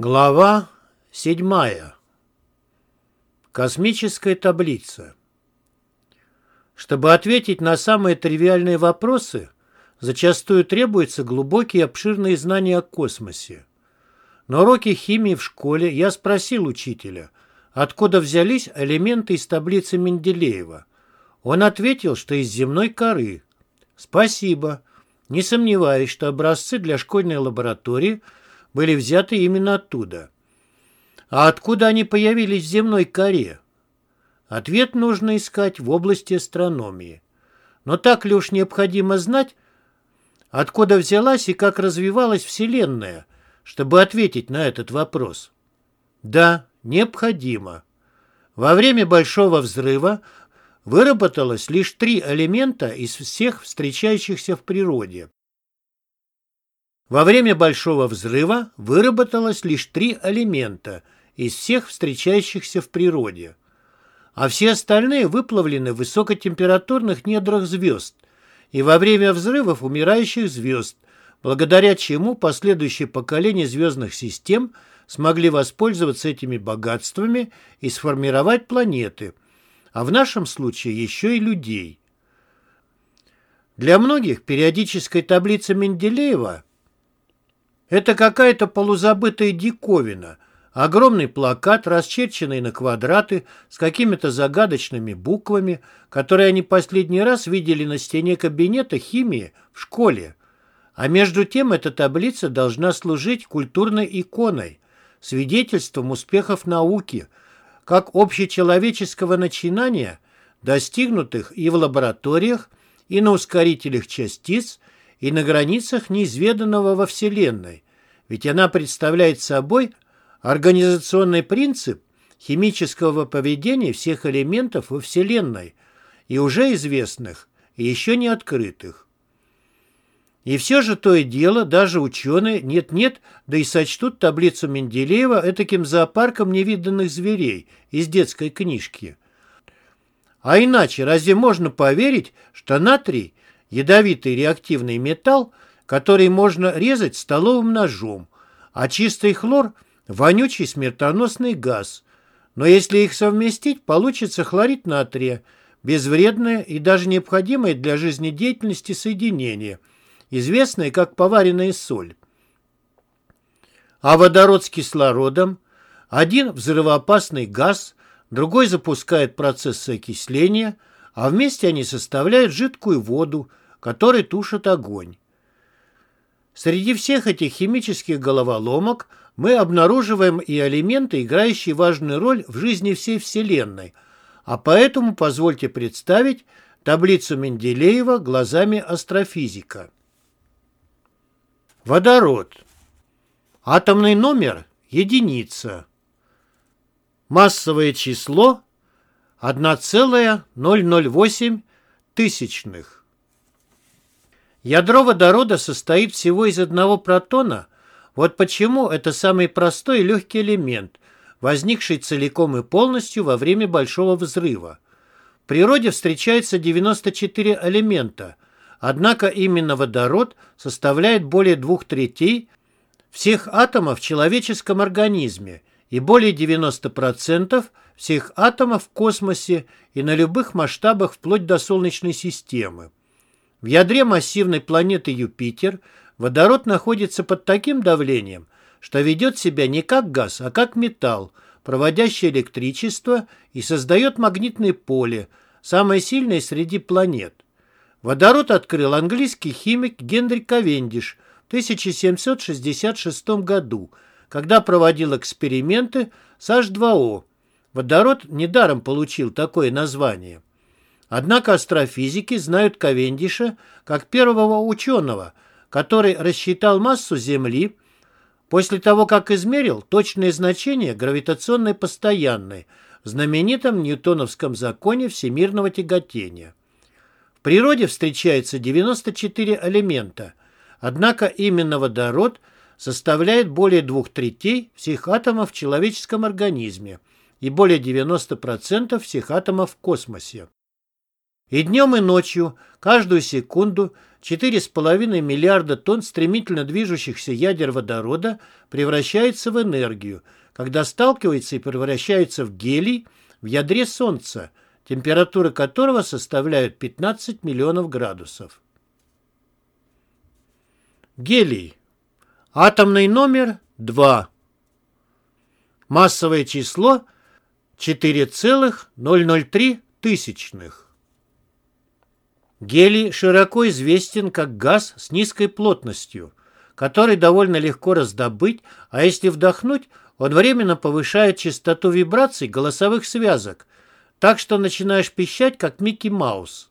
Глава 7. Космическая таблица. Чтобы ответить на самые тривиальные вопросы, зачастую требуются глубокие и обширные знания о космосе. На уроке химии в школе я спросил учителя, откуда взялись элементы из таблицы Менделеева. Он ответил, что из земной коры. Спасибо. Не сомневаюсь, что образцы для школьной лаборатории – были взяты именно оттуда. А откуда они появились в земной коре? Ответ нужно искать в области астрономии. Но так ли уж необходимо знать, откуда взялась и как развивалась Вселенная, чтобы ответить на этот вопрос? Да, необходимо. Во время Большого взрыва выработалось лишь три элемента из всех встречающихся в природе. Во время Большого взрыва выработалось лишь три элемента из всех встречающихся в природе, а все остальные выплавлены в высокотемпературных недрах звезд и во время взрывов умирающих звезд, благодаря чему последующие поколения звездных систем смогли воспользоваться этими богатствами и сформировать планеты, а в нашем случае еще и людей. Для многих периодическая таблица Менделеева – это какая-то полузабытая диковина. Огромный плакат, расчерченный на квадраты, с какими-то загадочными буквами, которые они последний раз видели на стене кабинета химии в школе. А между тем эта таблица должна служить культурной иконой, свидетельством успехов науки, как общечеловеческого начинания, достигнутых и в лабораториях, и на ускорителях частиц, и на границах неизведанного во Вселенной, ведь она представляет собой организационный принцип химического поведения всех элементов во Вселенной, и уже известных, и еще не открытых. И все же то и дело, даже ученые, нет-нет, да и сочтут таблицу Менделеева этаким зоопарком невиданных зверей из детской книжки. А иначе разве можно поверить, что натрий ядовитый реактивный металл, который можно резать столовым ножом, а чистый хлор – вонючий смертоносный газ. Но если их совместить, получится хлорид натрия, безвредное и даже необходимое для жизнедеятельности соединение, известное как поваренная соль. А водород с кислородом – один взрывоопасный газ, другой запускает процесс окисления, а вместе они составляют жидкую воду, который тушит огонь. Среди всех этих химических головоломок мы обнаруживаем и элементы, играющие важную роль в жизни всей Вселенной, а поэтому позвольте представить таблицу Менделеева глазами астрофизика. Водород. Атомный номер – единица. Массовое число – 1,008 тысячных. Ядро водорода состоит всего из одного протона. Вот почему это самый простой и легкий элемент, возникший целиком и полностью во время Большого взрыва. В природе встречается 94 элемента, однако именно водород составляет более двух третей всех атомов в человеческом организме и более 90% всех атомов в космосе и на любых масштабах вплоть до Солнечной системы. В ядре массивной планеты Юпитер водород находится под таким давлением, что ведет себя не как газ, а как металл, проводящий электричество и создает магнитное поле, самое сильное среди планет. Водород открыл английский химик Генри Кавендиш в 1766 году, когда проводил эксперименты с H2O. Водород недаром получил такое название. Однако астрофизики знают Кавендиша как первого ученого, который рассчитал массу Земли после того, как измерил точное значение гравитационной постоянной в знаменитом ньютоновском законе всемирного тяготения. В природе встречается 94 элемента, однако именно водород составляет более двух третей всех атомов в человеческом организме и более 90% всех атомов в космосе. И днем, и ночью, каждую секунду 4,5 миллиарда тонн стремительно движущихся ядер водорода превращается в энергию, когда сталкивается и превращается в гелий в ядре Солнца, температура которого составляет 15 миллионов градусов. Гелий. Атомный номер 2. Массовое число 4,003 тысячных. Гелий широко известен как газ с низкой плотностью, который довольно легко раздобыть, а если вдохнуть, он временно повышает частоту вибраций голосовых связок, так что начинаешь пищать, как Микки Маус.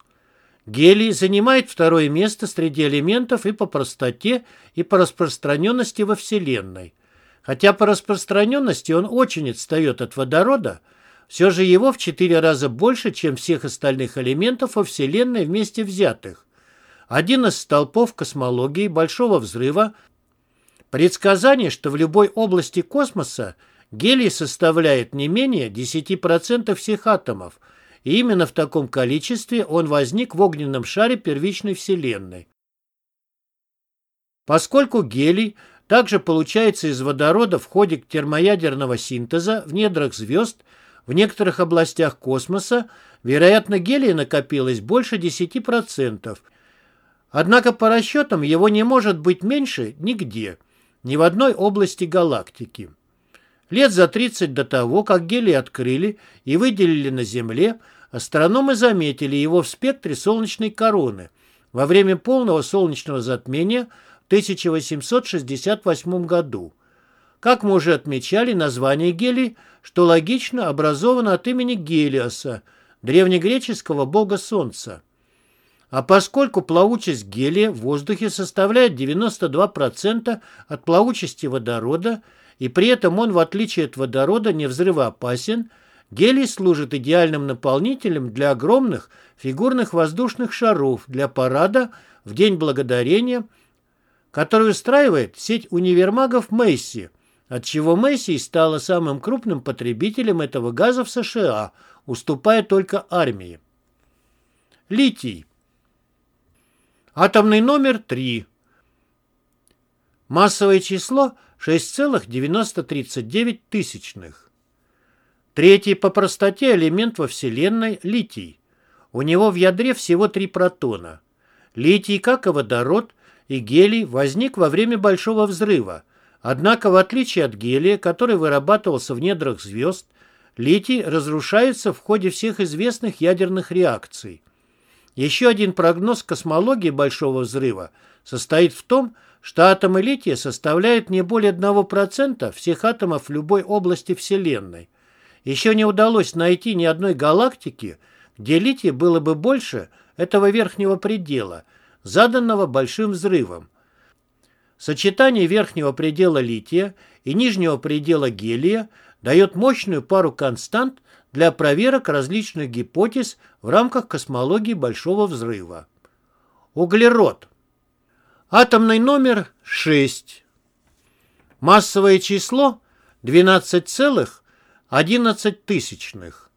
Гелий занимает второе место среди элементов и по простоте, и по распространенности во Вселенной. Хотя по распространенности он очень отстает от водорода, все же его в четыре раза больше, чем всех остальных элементов во Вселенной вместе взятых. Один из столпов космологии Большого Взрыва – предсказание, что в любой области космоса гелий составляет не менее 10% всех атомов, и именно в таком количестве он возник в огненном шаре первичной Вселенной. Поскольку гелий также получается из водорода в ходе термоядерного синтеза в недрах звезд – в некоторых областях космоса, вероятно, гелия накопилось больше 10%. Однако по расчетам его не может быть меньше нигде, ни в одной области галактики. Лет за 30 до того, как гелий открыли и выделили на Земле, астрономы заметили его в спектре солнечной короны во время полного солнечного затмения в 1868 году. Как мы уже отмечали, название гелий, что логично, образовано от имени Гелиоса, древнегреческого бога солнца. А поскольку плавучесть гелия в воздухе составляет 92% от плавучести водорода, и при этом он, в отличие от водорода, не взрывоопасен, гелий служит идеальным наполнителем для огромных фигурных воздушных шаров для парада в День Благодарения, который устраивает сеть универмагов Мэйси – отчего Месси стала самым крупным потребителем этого газа в США, уступая только армии. Литий. Атомный номер 3. Массовое число 6,939 тысячных. Третий по простоте элемент во Вселенной – литий. У него в ядре всего три протона. Литий, как и водород, и гелий возник во время Большого взрыва – Однако, в отличие от гелия, который вырабатывался в недрах звезд, литий разрушается в ходе всех известных ядерных реакций. Еще один прогноз космологии Большого взрыва состоит в том, что атомы лития составляют не более 1% всех атомов любой области Вселенной. Еще не удалось найти ни одной галактики, где лития было бы больше этого верхнего предела, заданного Большим взрывом, Сочетание верхнего предела лития и нижнего предела гелия дает мощную пару констант для проверок различных гипотез в рамках космологии Большого Взрыва. Углерод. Атомный номер 6. Массовое число 12,11 тысячных.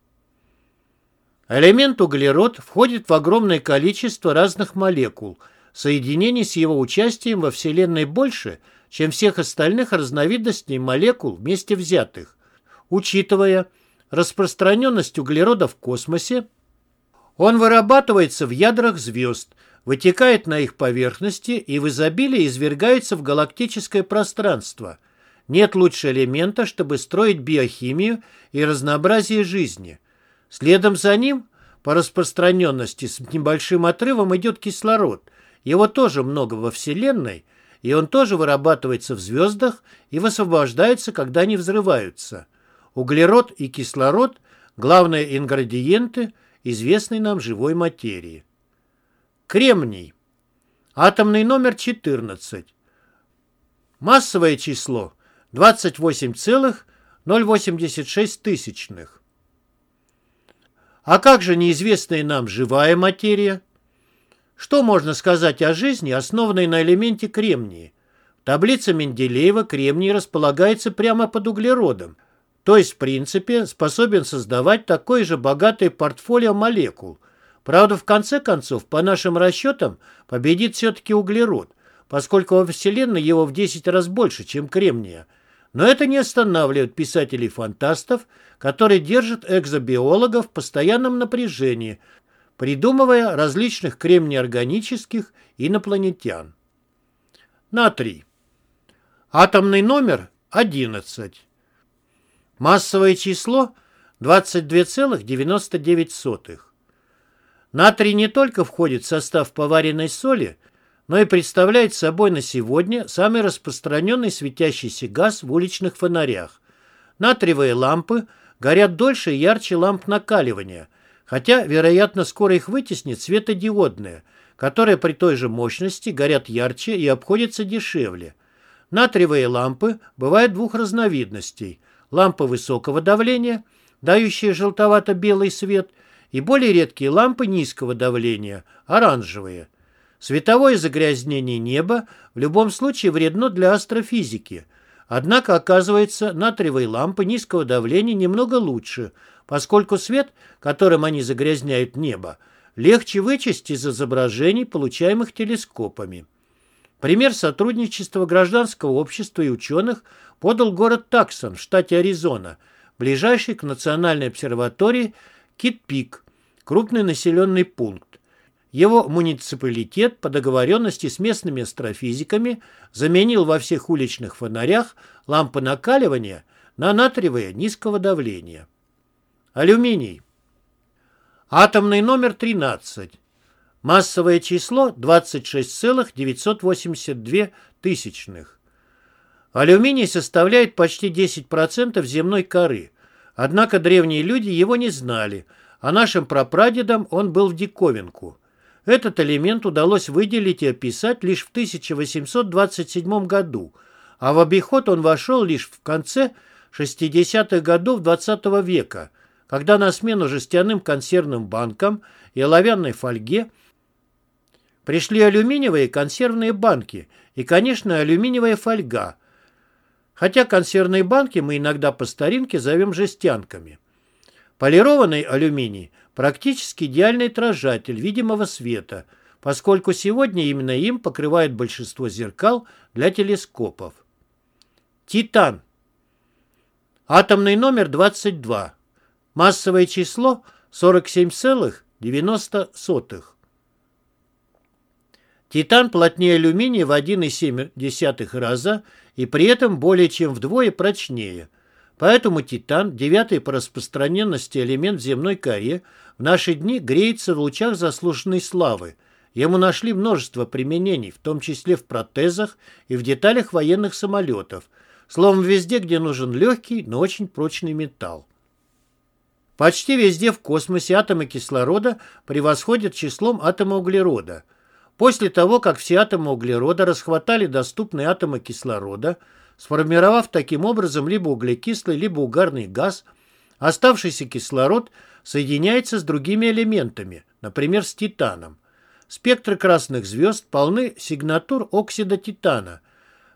Элемент углерод входит в огромное количество разных молекул – соединений с его участием во Вселенной больше, чем всех остальных разновидностей молекул вместе взятых. Учитывая распространенность углерода в космосе, он вырабатывается в ядрах звезд, вытекает на их поверхности и в изобилии извергается в галактическое пространство. Нет лучше элемента, чтобы строить биохимию и разнообразие жизни. Следом за ним по распространенности с небольшим отрывом идет кислород – его тоже много во Вселенной, и он тоже вырабатывается в звездах и высвобождается, когда они взрываются. Углерод и кислород – главные ингредиенты известной нам живой материи. Кремний. Атомный номер 14. Массовое число – 28,086 тысячных. А как же неизвестная нам живая материя? Что можно сказать о жизни, основанной на элементе кремния? Таблица Менделеева кремний располагается прямо под углеродом, то есть, в принципе, способен создавать такое же богатое портфолио молекул. Правда, в конце концов, по нашим расчетам, победит все-таки углерод, поскольку во Вселенной его в 10 раз больше, чем кремния. Но это не останавливает писателей-фантастов, которые держат экзобиологов в постоянном напряжении, придумывая различных кремнеорганических инопланетян. Натрий. Атомный номер 11. Массовое число 22,99. Натрий не только входит в состав поваренной соли, но и представляет собой на сегодня самый распространенный светящийся газ в уличных фонарях. Натриевые лампы горят дольше и ярче ламп накаливания, хотя, вероятно, скоро их вытеснит светодиодные, которые при той же мощности горят ярче и обходятся дешевле. Натриевые лампы бывают двух разновидностей. Лампы высокого давления, дающие желтовато-белый свет, и более редкие лампы низкого давления, оранжевые – Световое загрязнение неба в любом случае вредно для астрофизики. Однако, оказывается, натриевые лампы низкого давления немного лучше, поскольку свет, которым они загрязняют небо, легче вычесть из изображений, получаемых телескопами. Пример сотрудничества гражданского общества и ученых подал город Таксон в штате Аризона, ближайший к национальной обсерватории Кит-Пик, крупный населенный пункт. Его муниципалитет по договоренности с местными астрофизиками заменил во всех уличных фонарях лампы накаливания на натриевые низкого давления. Алюминий. Атомный номер 13. Массовое число 26,982 тысячных. Алюминий составляет почти 10% земной коры, однако древние люди его не знали, а нашим прапрадедам он был в диковинку – этот элемент удалось выделить и описать лишь в 1827 году, а в обиход он вошел лишь в конце 60-х годов XX -го века, когда на смену жестяным консервным банкам и оловянной фольге пришли алюминиевые консервные банки и, конечно, алюминиевая фольга, хотя консервные банки мы иногда по старинке зовем жестянками. Полированный алюминий практически идеальный отражатель видимого света, поскольку сегодня именно им покрывают большинство зеркал для телескопов. Титан. Атомный номер 22. Массовое число 47,90. Титан плотнее алюминия в 1,7 раза и при этом более чем вдвое прочнее – Поэтому титан, девятый по распространенности элемент в земной коре, в наши дни греется в лучах заслуженной славы. Ему нашли множество применений, в том числе в протезах и в деталях военных самолетов. Словом, везде, где нужен легкий, но очень прочный металл. Почти везде в космосе атомы кислорода превосходят числом атома углерода. После того, как все атомы углерода расхватали доступные атомы кислорода – сформировав таким образом либо углекислый, либо угарный газ, оставшийся кислород соединяется с другими элементами, например, с титаном. Спектры красных звезд полны сигнатур оксида титана,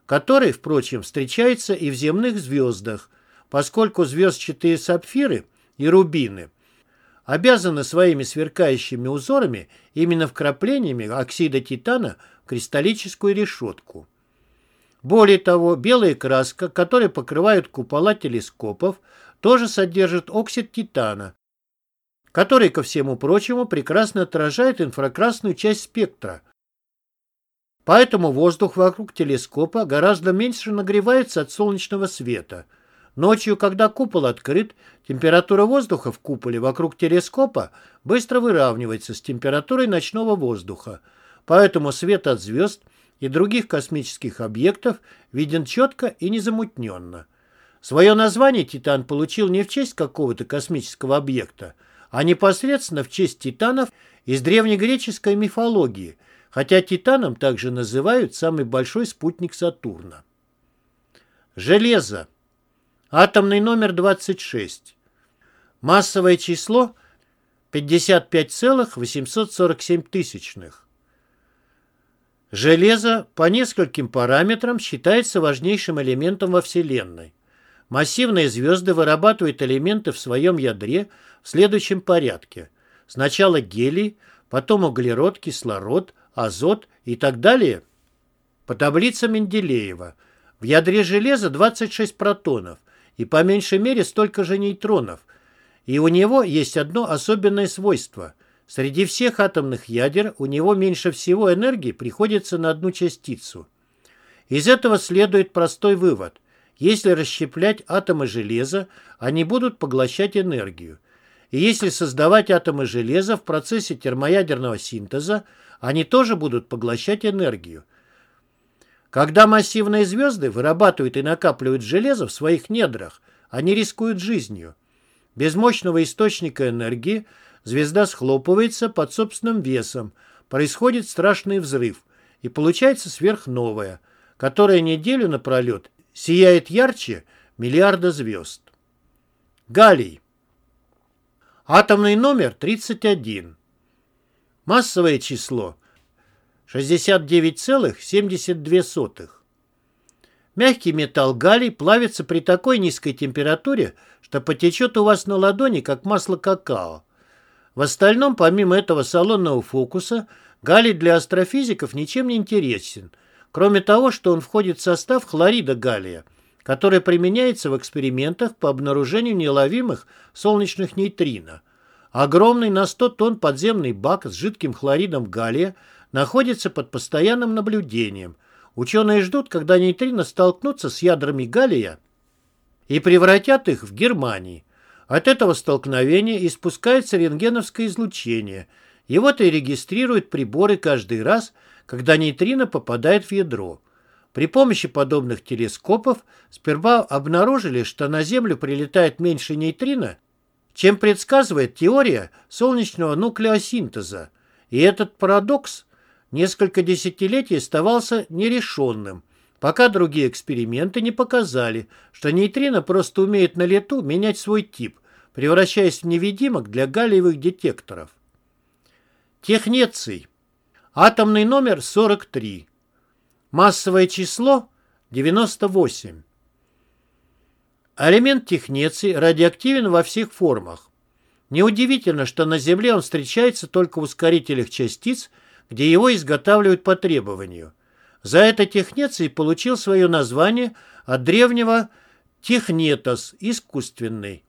который, впрочем, встречается и в земных звездах, поскольку звездчатые сапфиры и рубины обязаны своими сверкающими узорами именно вкраплениями оксида титана в кристаллическую решетку. Более того, белая краска, которая покрывает купола телескопов, тоже содержит оксид титана, который, ко всему прочему, прекрасно отражает инфракрасную часть спектра. Поэтому воздух вокруг телескопа гораздо меньше нагревается от солнечного света. Ночью, когда купол открыт, температура воздуха в куполе вокруг телескопа быстро выравнивается с температурой ночного воздуха. Поэтому свет от звезд – и других космических объектов виден четко и незамутненно. Свое название Титан получил не в честь какого-то космического объекта, а непосредственно в честь титанов из древнегреческой мифологии, хотя Титаном также называют самый большой спутник Сатурна. Железо. Атомный номер 26. Массовое число 55,847 тысячных. Железо по нескольким параметрам считается важнейшим элементом во Вселенной. Массивные звезды вырабатывают элементы в своем ядре в следующем порядке. Сначала гелий, потом углерод, кислород, азот и так далее. По таблице Менделеева. В ядре железа 26 протонов и по меньшей мере столько же нейтронов. И у него есть одно особенное свойство. Среди всех атомных ядер у него меньше всего энергии приходится на одну частицу. Из этого следует простой вывод. Если расщеплять атомы железа, они будут поглощать энергию. И если создавать атомы железа в процессе термоядерного синтеза, они тоже будут поглощать энергию. Когда массивные звезды вырабатывают и накапливают железо в своих недрах, они рискуют жизнью. Без мощного источника энергии звезда схлопывается под собственным весом, происходит страшный взрыв, и получается сверхновая, которая неделю напролет сияет ярче миллиарда звезд. Галлий. Атомный номер 31. Массовое число 69,72. Мягкий металл галлий плавится при такой низкой температуре, что потечет у вас на ладони, как масло какао. В остальном, помимо этого салонного фокуса, галлий для астрофизиков ничем не интересен, кроме того, что он входит в состав хлорида галлия, который применяется в экспериментах по обнаружению неуловимых солнечных нейтрино. Огромный на 100 тонн подземный бак с жидким хлоридом галлия находится под постоянным наблюдением. Ученые ждут, когда нейтрино столкнутся с ядрами галлия и превратят их в Германии. От этого столкновения испускается рентгеновское излучение. Его-то и регистрируют приборы каждый раз, когда нейтрино попадает в ядро. При помощи подобных телескопов сперва обнаружили, что на Землю прилетает меньше нейтрино, чем предсказывает теория солнечного нуклеосинтеза. И этот парадокс несколько десятилетий оставался нерешенным, пока другие эксперименты не показали, что нейтрино просто умеет на лету менять свой тип, превращаясь в невидимок для галлиевых детекторов. Технеций. Атомный номер 43. Массовое число 98. Элемент технеций радиоактивен во всех формах. Неудивительно, что на Земле он встречается только в ускорителях частиц, где его изготавливают по требованию. За это технеций получил свое название от древнего технетос – искусственный.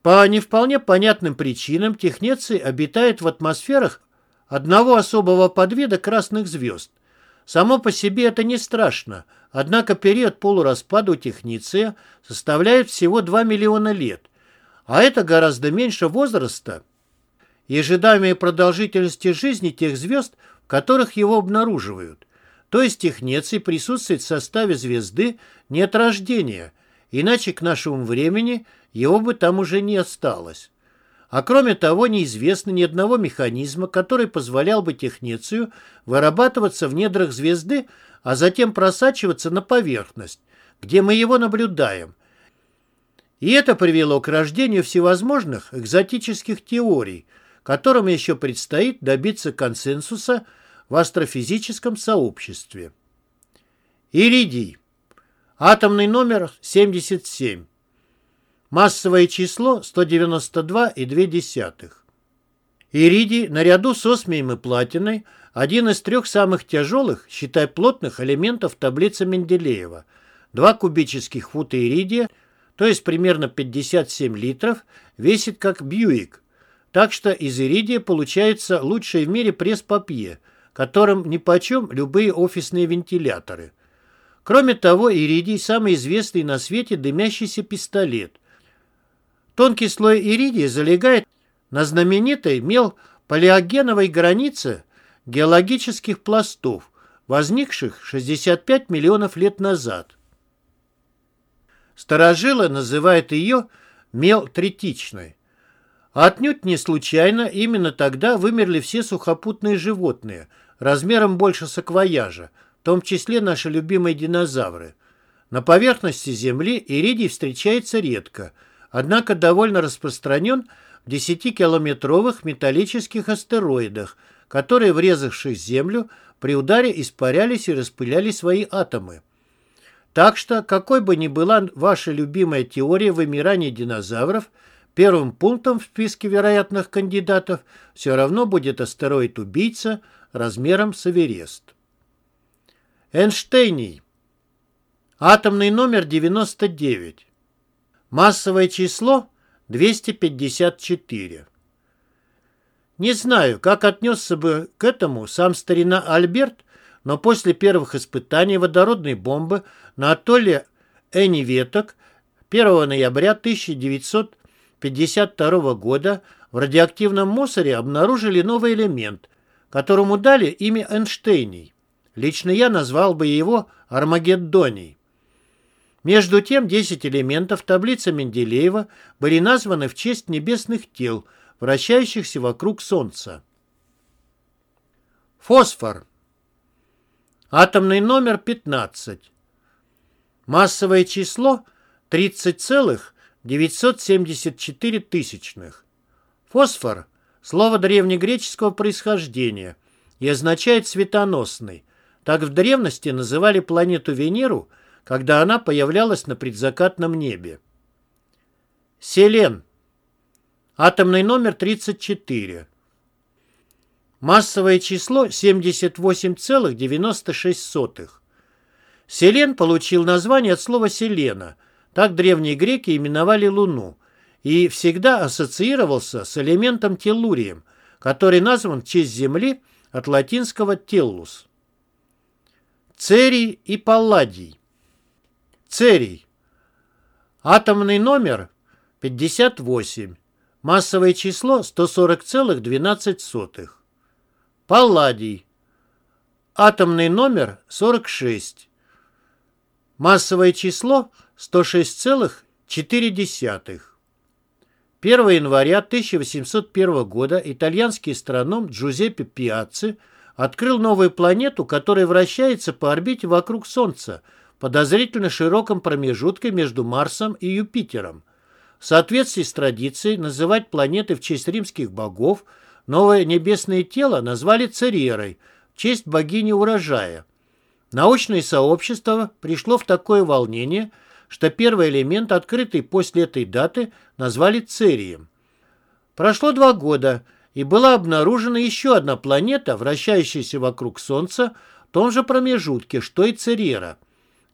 По не вполне понятным причинам технеций обитает в атмосферах одного особого подвида красных звезд – Само по себе это не страшно, однако период полураспада у техниция составляет всего 2 миллиона лет, а это гораздо меньше возраста и ожидаемой продолжительности жизни тех звезд, в которых его обнаруживают. То есть технеций присутствует в составе звезды не от рождения, иначе к нашему времени его бы там уже не осталось. А кроме того, неизвестно ни одного механизма, который позволял бы технецию вырабатываться в недрах звезды, а затем просачиваться на поверхность, где мы его наблюдаем. И это привело к рождению всевозможных экзотических теорий, которым еще предстоит добиться консенсуса в астрофизическом сообществе. Иридий. Атомный номер 77. Массовое число 192,2. Иридий наряду с осмием и платиной один из трех самых тяжелых, считай плотных, элементов таблицы Менделеева. Два кубических фута иридия, то есть примерно 57 литров, весит как Бьюик. Так что из иридия получается лучший в мире пресс-папье, которым нипочем любые офисные вентиляторы. Кроме того, иридий – самый известный на свете дымящийся пистолет – Тонкий слой иридия залегает на знаменитой мел палеогеновой границе геологических пластов, возникших 65 миллионов лет назад. Старожилы называют ее мел третичной. отнюдь не случайно именно тогда вымерли все сухопутные животные, размером больше саквояжа, в том числе наши любимые динозавры. На поверхности Земли иридий встречается редко – однако довольно распространен в 10-километровых металлических астероидах, которые, врезавшись в Землю, при ударе испарялись и распыляли свои атомы. Так что, какой бы ни была ваша любимая теория вымирания динозавров, первым пунктом в списке вероятных кандидатов все равно будет астероид-убийца размером с Эверест. Эйнштейний. Атомный номер 99. Массовое число 254. Не знаю, как отнесся бы к этому сам старина Альберт, но после первых испытаний водородной бомбы на атолле Эниветок 1 ноября 1952 года в радиоактивном мусоре обнаружили новый элемент, которому дали имя Эйнштейний. Лично я назвал бы его Армагеддоний. Между тем, 10 элементов таблицы Менделеева были названы в честь небесных тел, вращающихся вокруг Солнца. Фосфор. Атомный номер 15. Массовое число 30,974 тысячных. Фосфор – слово древнегреческого происхождения и означает «светоносный», так в древности называли планету Венеру, когда она появлялась на предзакатном небе. Селен. Атомный номер 34. Массовое число 78,96. Селен получил название от слова «селена». Так древние греки именовали Луну и всегда ассоциировался с элементом теллурием, который назван в честь Земли от латинского «теллус». Церий и палладий. Церий. Атомный номер 58. Массовое число 140,12. Палладий. Атомный номер 46. Массовое число 106,4. 1 января 1801 года итальянский астроном Джузеппе Пиацци – открыл новую планету, которая вращается по орбите вокруг Солнца, подозрительно широком промежутке между Марсом и Юпитером. В соответствии с традицией называть планеты в честь римских богов, новое небесное тело назвали Церерой, в честь богини урожая. Научное сообщество пришло в такое волнение, что первый элемент, открытый после этой даты, назвали Церием. Прошло два года, и была обнаружена еще одна планета, вращающаяся вокруг Солнца в том же промежутке, что и Церера.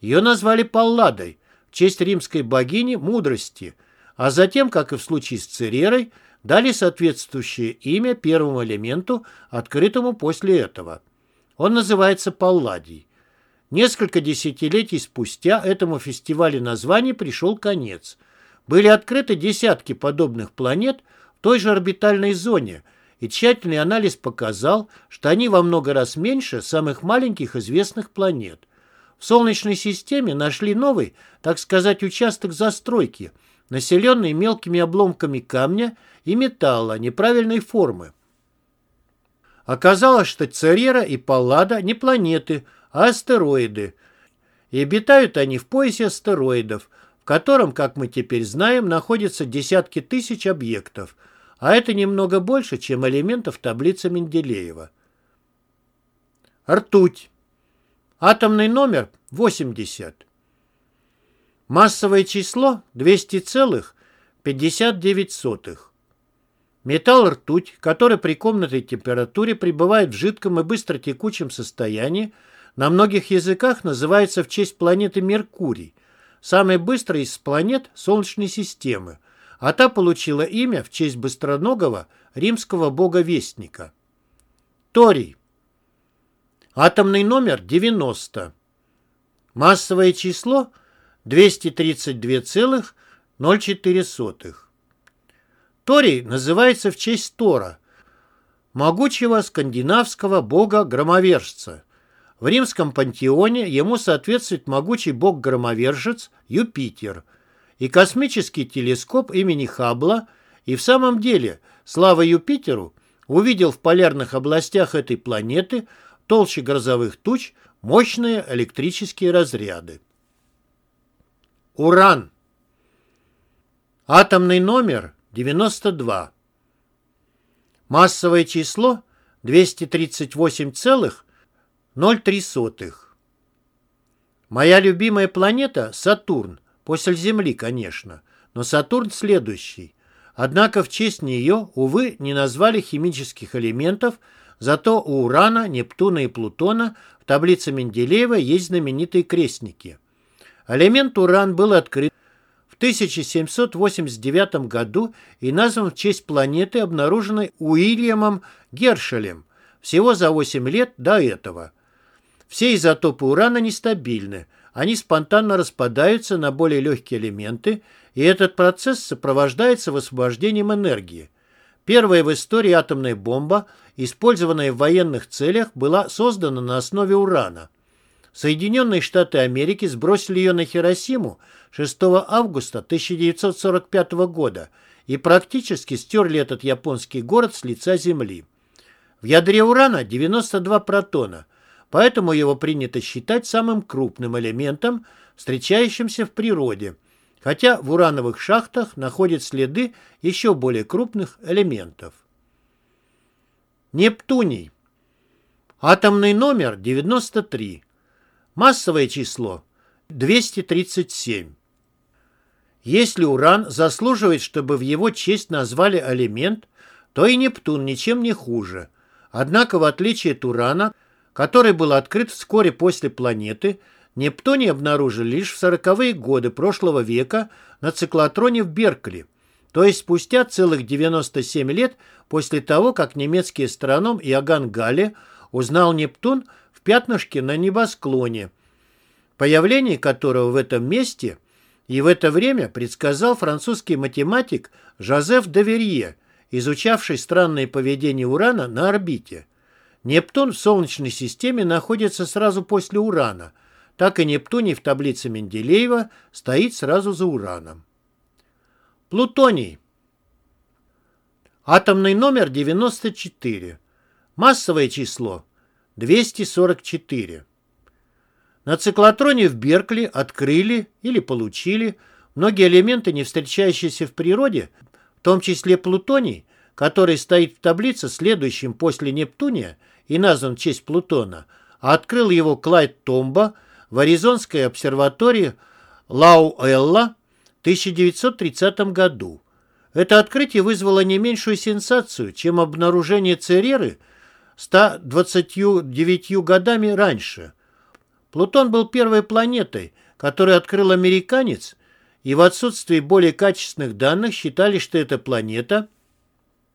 Ее назвали Палладой в честь римской богини мудрости, а затем, как и в случае с Церерой, дали соответствующее имя первому элементу, открытому после этого. Он называется Палладий. Несколько десятилетий спустя этому фестивалю названий пришел конец. Были открыты десятки подобных планет – той же орбитальной зоне, и тщательный анализ показал, что они во много раз меньше самых маленьких известных планет. В Солнечной системе нашли новый, так сказать, участок застройки, населенный мелкими обломками камня и металла неправильной формы. Оказалось, что Церера и Паллада не планеты, а астероиды. И обитают они в поясе астероидов, в котором, как мы теперь знаем, находятся десятки тысяч объектов – а это немного больше, чем элементов таблицы Менделеева. Ртуть. Атомный номер 80. Массовое число 200,59. Металл ртуть, который при комнатной температуре пребывает в жидком и быстротекучем состоянии, на многих языках называется в честь планеты Меркурий, самой быстрой из планет Солнечной системы – а та получила имя в честь быстроногого римского бога-вестника. Торий. Атомный номер 90. Массовое число 232,04. Торий называется в честь Тора, могучего скандинавского бога-громовержца. В римском пантеоне ему соответствует могучий бог-громовержец Юпитер – и космический телескоп имени Хаббла, и в самом деле, слава Юпитеру, увидел в полярных областях этой планеты толще грозовых туч мощные электрические разряды. Уран. Атомный номер 92. Массовое число 238,03. Моя любимая планета – Сатурн – После Земли, конечно. Но Сатурн следующий. Однако в честь нее, увы, не назвали химических элементов, зато у Урана, Нептуна и Плутона в таблице Менделеева есть знаменитые крестники. Элемент Уран был открыт в 1789 году и назван в честь планеты, обнаруженной Уильямом Гершелем всего за 8 лет до этого. Все изотопы урана нестабильны, они спонтанно распадаются на более легкие элементы, и этот процесс сопровождается высвобождением энергии. Первая в истории атомная бомба, использованная в военных целях, была создана на основе урана. Соединенные Штаты Америки сбросили ее на Хиросиму 6 августа 1945 года и практически стерли этот японский город с лица Земли. В ядре урана 92 протона, поэтому его принято считать самым крупным элементом, встречающимся в природе, хотя в урановых шахтах находят следы еще более крупных элементов. Нептуний. Атомный номер 93. Массовое число 237. Если уран заслуживает, чтобы в его честь назвали элемент, то и Нептун ничем не хуже. Однако, в отличие от урана, который был открыт вскоре после планеты, Нептуний обнаружили лишь в 40-е годы прошлого века на циклотроне в Беркли, то есть спустя целых 97 лет после того, как немецкий астроном Иоганн Галле узнал Нептун в пятнышке на небосклоне, появление которого в этом месте и в это время предсказал французский математик Жозеф Доверье, изучавший странное поведение Урана на орбите. Нептун в Солнечной системе находится сразу после Урана, так и Нептуний в таблице Менделеева стоит сразу за Ураном. Плутоний. Атомный номер 94. Массовое число 244. На циклотроне в Беркли открыли или получили многие элементы, не встречающиеся в природе, в том числе плутоний, который стоит в таблице следующим после Нептуния и назван в честь Плутона, а открыл его Клайд Томба в Аризонской обсерватории Лау-Элла в 1930 году. Это открытие вызвало не меньшую сенсацию, чем обнаружение Цереры 129 годами раньше. Плутон был первой планетой, которую открыл американец, и в отсутствии более качественных данных считали, что эта планета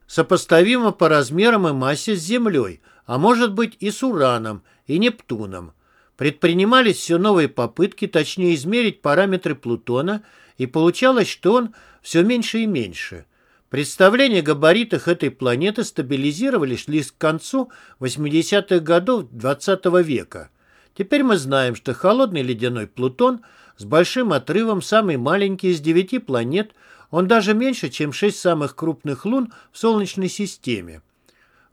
сопоставима по размерам и массе с Землей, а может быть и с Ураном, и Нептуном. Предпринимались все новые попытки точнее измерить параметры Плутона, и получалось, что он все меньше и меньше. Представления о габаритах этой планеты стабилизировались лишь к концу 80-х годов XX -го века. Теперь мы знаем, что холодный ледяной Плутон с большим отрывом самый маленький из девяти планет, он даже меньше, чем шесть самых крупных лун в Солнечной системе.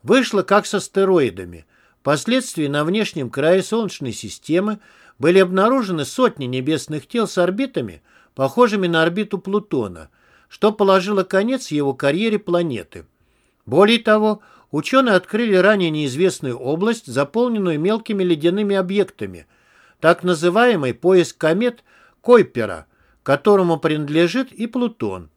Вышло как с астероидами. Впоследствии на внешнем крае Солнечной системы были обнаружены сотни небесных тел с орбитами, похожими на орбиту Плутона, что положило конец его карьере планеты. Более того, ученые открыли ранее неизвестную область, заполненную мелкими ледяными объектами, так называемый пояс комет Койпера, которому принадлежит и Плутон.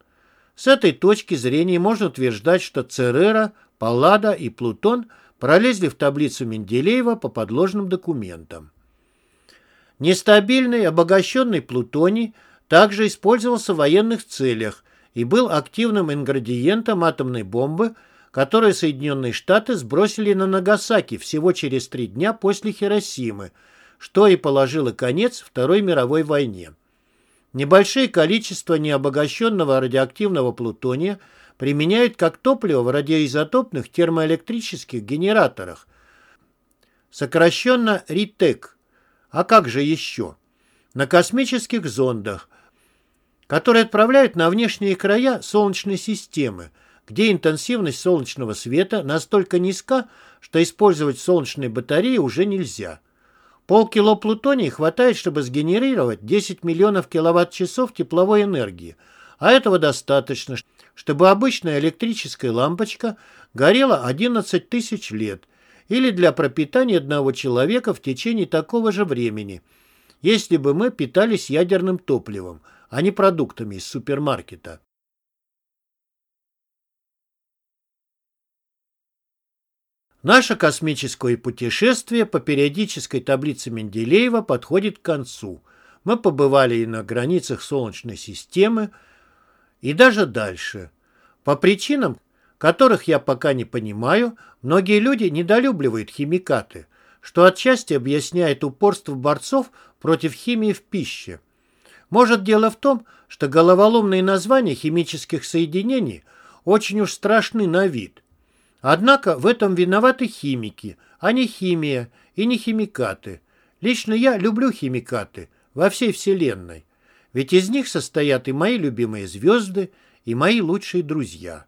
С этой точки зрения можно утверждать, что Церера, Паллада и Плутон пролезли в таблицу Менделеева по подложным документам. Нестабильный обогащенный плутоний также использовался в военных целях и был активным ингредиентом атомной бомбы, которую Соединенные Штаты сбросили на Нагасаки всего через три дня после Хиросимы, что и положило конец Второй мировой войне. Небольшие количества необогащенного радиоактивного плутония применяют как топливо в радиоизотопных термоэлектрических генераторах, сокращенно РИТЕК. А как же еще? На космических зондах, которые отправляют на внешние края Солнечной системы, где интенсивность солнечного света настолько низка, что использовать солнечные батареи уже нельзя. Полкило плутония хватает, чтобы сгенерировать 10 миллионов киловатт-часов тепловой энергии, а этого достаточно, чтобы обычная электрическая лампочка горела 11 тысяч лет или для пропитания одного человека в течение такого же времени, если бы мы питались ядерным топливом, а не продуктами из супермаркета. Наше космическое путешествие по периодической таблице Менделеева подходит к концу. Мы побывали и на границах Солнечной системы, и даже дальше. По причинам, которых я пока не понимаю, многие люди недолюбливают химикаты, что отчасти объясняет упорство борцов против химии в пище. Может, дело в том, что головоломные названия химических соединений очень уж страшны на вид. Однако в этом виноваты химики, а не химия и не химикаты. Лично я люблю химикаты во всей Вселенной, ведь из них состоят и мои любимые звезды, и мои лучшие друзья.